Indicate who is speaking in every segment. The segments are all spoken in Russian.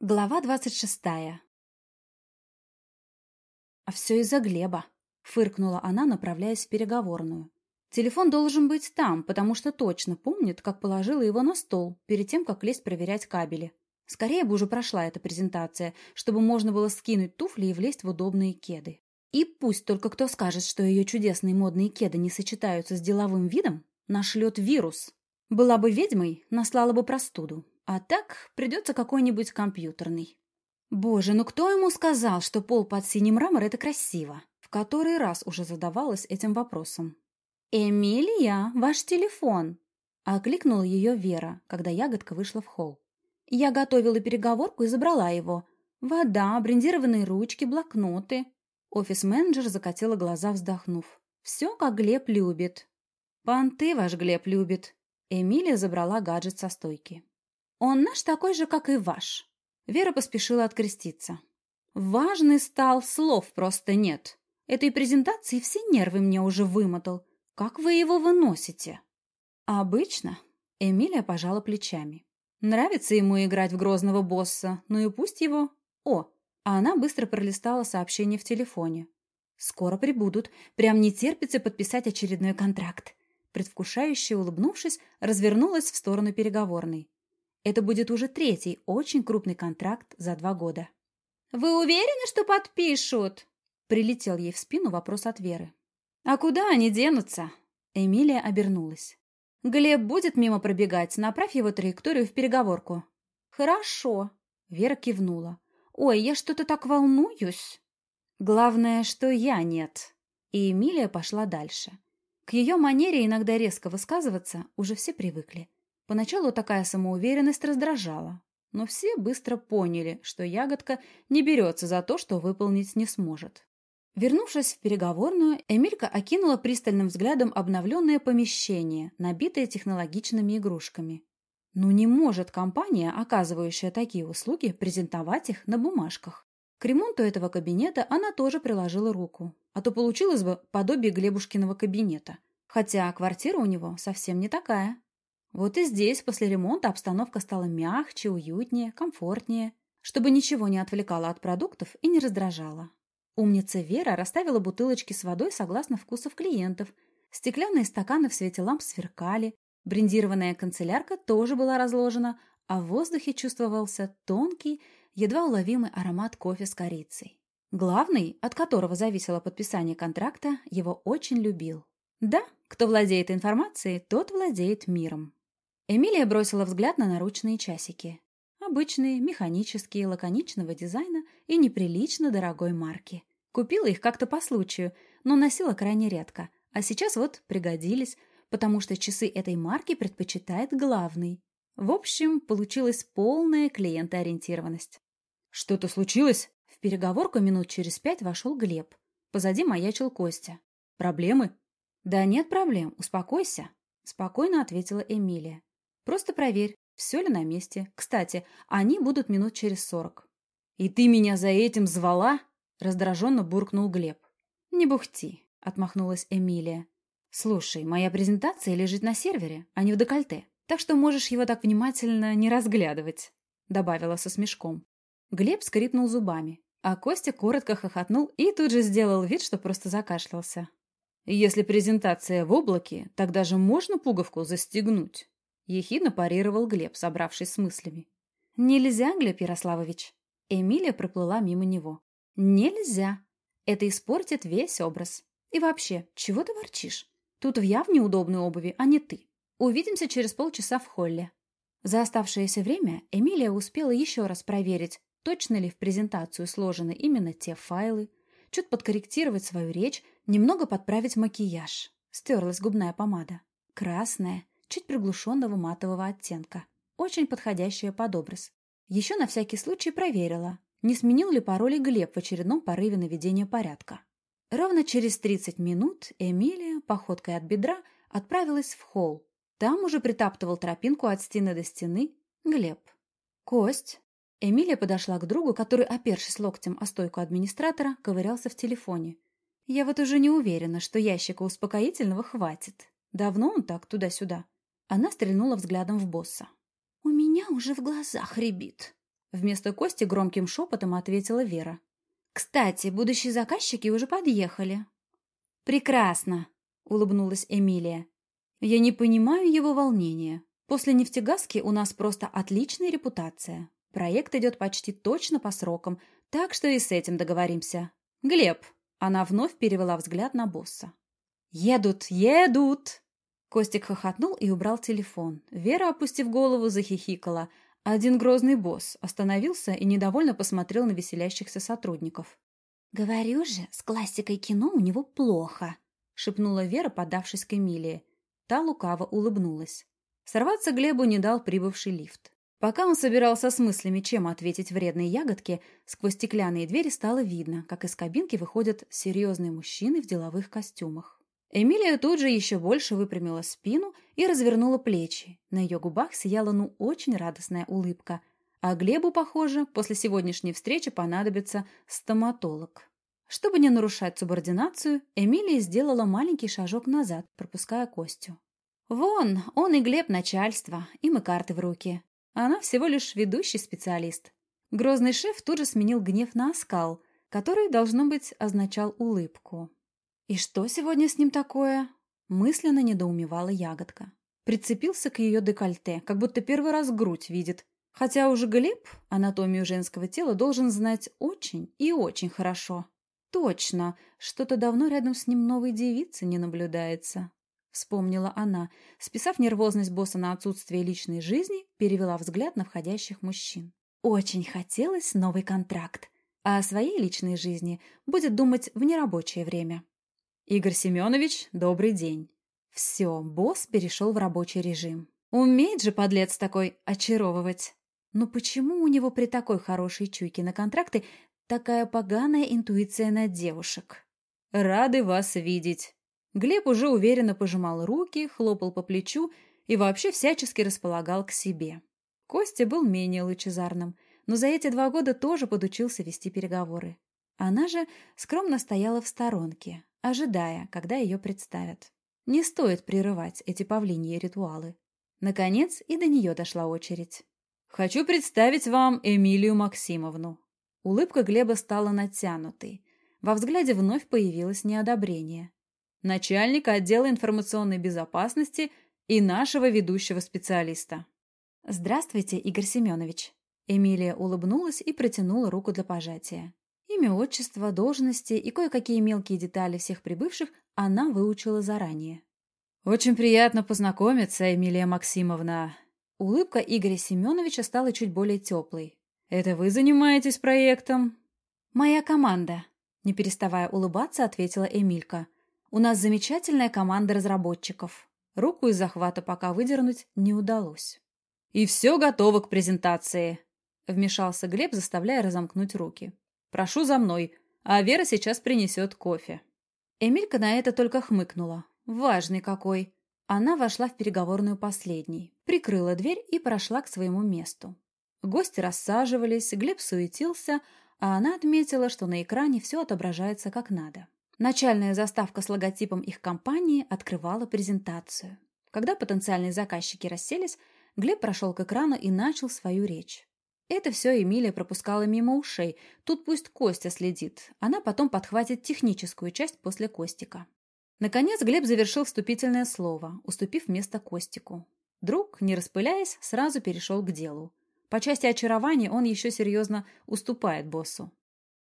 Speaker 1: Глава двадцать шестая. «А все из-за Глеба», — фыркнула она, направляясь в переговорную. «Телефон должен быть там, потому что точно помнит, как положила его на стол, перед тем, как лезть проверять кабели. Скорее бы уже прошла эта презентация, чтобы можно было скинуть туфли и влезть в удобные кеды. И пусть только кто скажет, что ее чудесные модные кеды не сочетаются с деловым видом, нашлет вирус. Была бы ведьмой, наслала бы простуду. А так придется какой-нибудь компьютерный. Боже, ну кто ему сказал, что пол под синий мрамор — это красиво? В который раз уже задавалась этим вопросом. «Эмилия, ваш телефон!» — окликнула ее Вера, когда ягодка вышла в холл. Я готовила переговорку и забрала его. Вода, брендированные ручки, блокноты. Офис-менеджер закатила глаза, вздохнув. «Все, как Глеб любит». «Понты ваш Глеб любит». Эмилия забрала гаджет со стойки. Он наш такой же, как и ваш. Вера поспешила откреститься. Важный стал, слов просто нет. Этой презентации все нервы мне уже вымотал. Как вы его выносите? Обычно. Эмилия пожала плечами. Нравится ему играть в грозного босса, ну и пусть его. О, а она быстро пролистала сообщение в телефоне. Скоро прибудут. Прям не терпится подписать очередной контракт. Предвкушающе улыбнувшись, развернулась в сторону переговорной. Это будет уже третий очень крупный контракт за два года. «Вы уверены, что подпишут?» Прилетел ей в спину вопрос от Веры. «А куда они денутся?» Эмилия обернулась. «Глеб будет мимо пробегать, направь его траекторию в переговорку». «Хорошо», — Вера кивнула. «Ой, я что-то так волнуюсь». «Главное, что я нет». И Эмилия пошла дальше. К ее манере иногда резко высказываться уже все привыкли. Поначалу такая самоуверенность раздражала, но все быстро поняли, что ягодка не берется за то, что выполнить не сможет. Вернувшись в переговорную, Эмилька окинула пристальным взглядом обновленное помещение, набитое технологичными игрушками. Ну не может компания, оказывающая такие услуги, презентовать их на бумажках. К ремонту этого кабинета она тоже приложила руку, а то получилось бы подобие Глебушкиного кабинета. Хотя квартира у него совсем не такая. Вот и здесь после ремонта обстановка стала мягче, уютнее, комфортнее, чтобы ничего не отвлекало от продуктов и не раздражало. Умница Вера расставила бутылочки с водой согласно вкусов клиентов. Стеклянные стаканы в свете ламп сверкали, брендированная канцелярка тоже была разложена, а в воздухе чувствовался тонкий, едва уловимый аромат кофе с корицей. Главный, от которого зависело подписание контракта, его очень любил. Да, кто владеет информацией, тот владеет миром. Эмилия бросила взгляд на наручные часики. Обычные, механические, лаконичного дизайна и неприлично дорогой марки. Купила их как-то по случаю, но носила крайне редко. А сейчас вот пригодились, потому что часы этой марки предпочитает главный. В общем, получилась полная клиентоориентированность. «Что-то случилось?» В переговорку минут через пять вошел Глеб. Позади маячил Костя. «Проблемы?» «Да нет проблем, успокойся», — спокойно ответила Эмилия. Просто проверь, все ли на месте. Кстати, они будут минут через сорок. «И ты меня за этим звала?» — раздраженно буркнул Глеб. «Не бухти», — отмахнулась Эмилия. «Слушай, моя презентация лежит на сервере, а не в декольте, так что можешь его так внимательно не разглядывать», — добавила со смешком. Глеб скрипнул зубами, а Костя коротко хохотнул и тут же сделал вид, что просто закашлялся. «Если презентация в облаке, тогда же можно пуговку застегнуть?» Ехидно парировал Глеб, собравшись с мыслями. «Нельзя, Глеб Ярославович!» Эмилия проплыла мимо него. «Нельзя! Это испортит весь образ. И вообще, чего ты ворчишь? Тут в яв неудобной обуви, а не ты. Увидимся через полчаса в холле». За оставшееся время Эмилия успела еще раз проверить, точно ли в презентацию сложены именно те файлы, чуть подкорректировать свою речь, немного подправить макияж. Стерлась губная помада. Красная, чуть приглушенного матового оттенка, очень подходящая под образ. Еще на всякий случай проверила, не сменил ли пароли Глеб в очередном порыве наведения порядка. Ровно через 30 минут Эмилия, походкой от бедра, отправилась в холл. Там уже притаптывал тропинку от стены до стены Глеб. «Кость!» Эмилия подошла к другу, который, опершись локтем о стойку администратора, ковырялся в телефоне. «Я вот уже не уверена, что ящика успокоительного хватит. Давно он так туда-сюда?» Она стрельнула взглядом в босса. «У меня уже в глазах рябит», Вместо Кости громким шепотом ответила Вера. «Кстати, будущие заказчики уже подъехали». «Прекрасно», — улыбнулась Эмилия. «Я не понимаю его волнения. После нефтегазки у нас просто отличная репутация. Проект идет почти точно по срокам, так что и с этим договоримся. Глеб!» Она вновь перевела взгляд на босса. «Едут, едут!» Костик хохотнул и убрал телефон. Вера, опустив голову, захихикала. Один грозный босс остановился и недовольно посмотрел на веселящихся сотрудников. «Говорю же, с классикой кино у него плохо», — шепнула Вера, подавшись к Эмилии. Та лукаво улыбнулась. Сорваться Глебу не дал прибывший лифт. Пока он собирался с мыслями, чем ответить вредной ягодке, сквозь стеклянные двери стало видно, как из кабинки выходят серьезные мужчины в деловых костюмах. Эмилия тут же еще больше выпрямила спину и развернула плечи. На ее губах сияла ну очень радостная улыбка. А Глебу, похоже, после сегодняшней встречи понадобится стоматолог. Чтобы не нарушать субординацию, Эмилия сделала маленький шажок назад, пропуская Костю. Вон, он и Глеб начальство, им и карты в руки. Она всего лишь ведущий специалист. Грозный шеф тут же сменил гнев на оскал, который, должно быть, означал улыбку. «И что сегодня с ним такое?» Мысленно недоумевала ягодка. Прицепился к ее декольте, как будто первый раз грудь видит. Хотя уже Глеб анатомию женского тела должен знать очень и очень хорошо. Точно, что-то давно рядом с ним новой девицы не наблюдается вспомнила она. Списав нервозность босса на отсутствие личной жизни, перевела взгляд на входящих мужчин. Очень хотелось новый контракт, а о своей личной жизни будет думать в нерабочее время. «Игорь Семенович, добрый день». Все, босс перешел в рабочий режим. Умеет же подлец такой очаровывать. Но почему у него при такой хорошей чуйке на контракты такая поганая интуиция на девушек? «Рады вас видеть», Глеб уже уверенно пожимал руки, хлопал по плечу и вообще всячески располагал к себе. Костя был менее лучезарным, но за эти два года тоже подучился вести переговоры. Она же скромно стояла в сторонке, ожидая, когда ее представят. Не стоит прерывать эти павлиньи ритуалы. Наконец и до нее дошла очередь. «Хочу представить вам Эмилию Максимовну». Улыбка Глеба стала натянутой. Во взгляде вновь появилось неодобрение начальника отдела информационной безопасности и нашего ведущего специалиста. «Здравствуйте, Игорь Семенович». Эмилия улыбнулась и протянула руку для пожатия. Имя, отчество, должности и кое-какие мелкие детали всех прибывших она выучила заранее. «Очень приятно познакомиться, Эмилия Максимовна». Улыбка Игоря Семеновича стала чуть более теплой. «Это вы занимаетесь проектом?» «Моя команда», — не переставая улыбаться, ответила Эмилька. У нас замечательная команда разработчиков. Руку из захвата пока выдернуть не удалось. «И все готово к презентации», — вмешался Глеб, заставляя разомкнуть руки. «Прошу за мной, а Вера сейчас принесет кофе». Эмилька на это только хмыкнула. «Важный какой!» Она вошла в переговорную последней, прикрыла дверь и прошла к своему месту. Гости рассаживались, Глеб суетился, а она отметила, что на экране все отображается как надо. Начальная заставка с логотипом их компании открывала презентацию. Когда потенциальные заказчики расселись, Глеб прошел к экрану и начал свою речь. Это все Эмилия пропускала мимо ушей. Тут пусть Костя следит. Она потом подхватит техническую часть после Костика. Наконец Глеб завершил вступительное слово, уступив место Костику. Друг, не распыляясь, сразу перешел к делу. По части очарования он еще серьезно уступает боссу.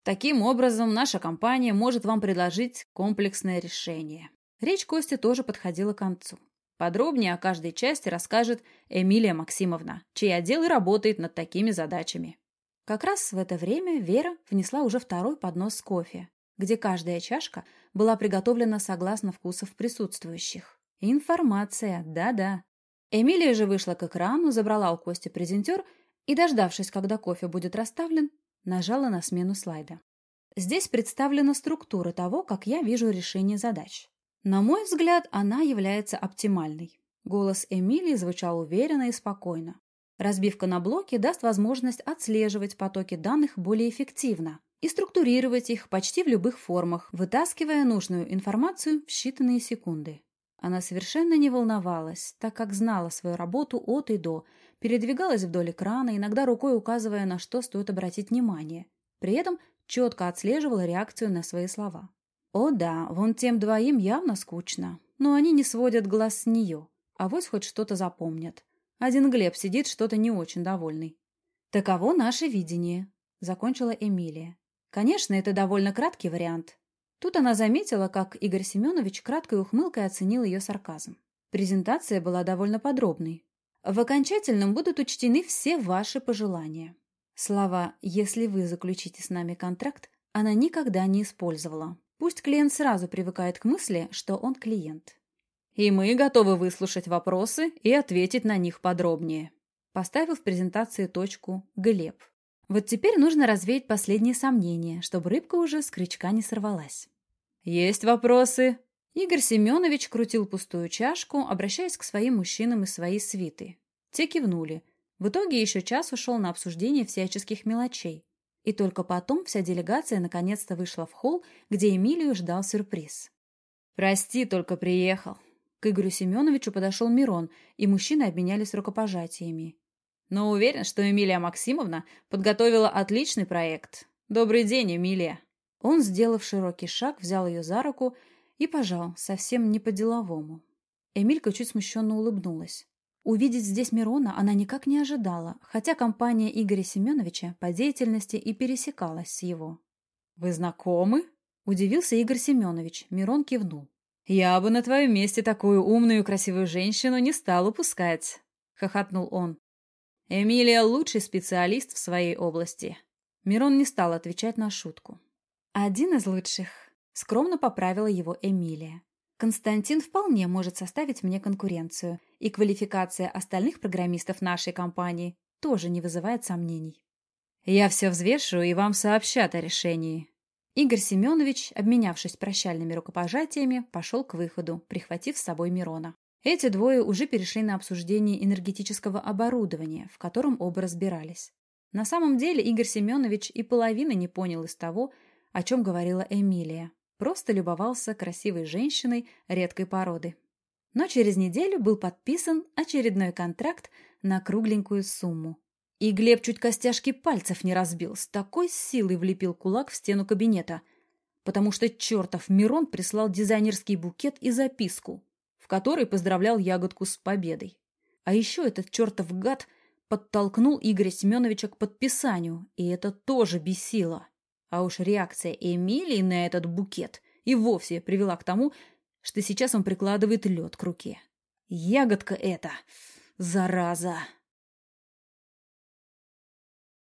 Speaker 1: Таким образом, наша компания может вам предложить комплексное решение. Речь Кости тоже подходила к концу. Подробнее о каждой части расскажет Эмилия Максимовна, чей отдел и работает над такими задачами. Как раз в это время Вера внесла уже второй поднос с кофе, где каждая чашка была приготовлена согласно вкусов присутствующих. Информация, да-да. Эмилия же вышла к экрану, забрала у Кости презентер и, дождавшись, когда кофе будет расставлен, Нажала на смену слайда. Здесь представлена структура того, как я вижу решение задач. На мой взгляд, она является оптимальной. Голос Эмилии звучал уверенно и спокойно. Разбивка на блоки даст возможность отслеживать потоки данных более эффективно и структурировать их почти в любых формах, вытаскивая нужную информацию в считанные секунды. Она совершенно не волновалась, так как знала свою работу от и до, передвигалась вдоль экрана, иногда рукой указывая, на что стоит обратить внимание. При этом четко отслеживала реакцию на свои слова. О да, вон тем двоим явно скучно, но они не сводят глаз с нее, а вось хоть что-то запомнят. Один Глеб сидит что-то не очень довольный. «Таково наше видение», — закончила Эмилия. «Конечно, это довольно краткий вариант». Тут она заметила, как Игорь Семенович краткой ухмылкой оценил ее сарказм. Презентация была довольно подробной. В окончательном будут учтены все ваши пожелания. Слова «если вы заключите с нами контракт» она никогда не использовала. Пусть клиент сразу привыкает к мысли, что он клиент. И мы готовы выслушать вопросы и ответить на них подробнее. Поставил в презентации точку Глеб. Вот теперь нужно развеять последние сомнения, чтобы рыбка уже с крючка не сорвалась. «Есть вопросы?» Игорь Семенович крутил пустую чашку, обращаясь к своим мужчинам и своей свиты. Те кивнули. В итоге еще час ушел на обсуждение всяческих мелочей. И только потом вся делегация наконец-то вышла в холл, где Эмилию ждал сюрприз. «Прости, только приехал», к Игорю Семеновичу подошел Мирон, и мужчины обменялись рукопожатиями. «Но уверен, что Эмилия Максимовна подготовила отличный проект. Добрый день, Эмилия!» Он, сделав широкий шаг, взял ее за руку и пожал, совсем не по-деловому. Эмилька чуть смущенно улыбнулась. Увидеть здесь Мирона она никак не ожидала, хотя компания Игоря Семеновича по деятельности и пересекалась с его. «Вы знакомы?» – удивился Игорь Семенович. Мирон кивнул. «Я бы на твоем месте такую умную и красивую женщину не стал упускать», — хохотнул он. «Эмилия — лучший специалист в своей области». Мирон не стал отвечать на шутку. «Один из лучших», — скромно поправила его Эмилия. «Константин вполне может составить мне конкуренцию, и квалификация остальных программистов нашей компании тоже не вызывает сомнений». «Я все взвешу и вам сообщат о решении», Игорь Семенович, обменявшись прощальными рукопожатиями, пошел к выходу, прихватив с собой Мирона. Эти двое уже перешли на обсуждение энергетического оборудования, в котором оба разбирались. На самом деле Игорь Семенович и половины не понял из того, о чем говорила Эмилия. Просто любовался красивой женщиной редкой породы. Но через неделю был подписан очередной контракт на кругленькую сумму. И Глеб чуть костяшки пальцев не разбил, с такой силой влепил кулак в стену кабинета, потому что чертов Мирон прислал дизайнерский букет и записку, в которой поздравлял ягодку с победой. А еще этот чертов гад подтолкнул Игоря Семеновича к подписанию, и это тоже бесило. А уж реакция Эмилии на этот букет и вовсе привела к тому, что сейчас он прикладывает лед к руке. Ягодка эта, зараза!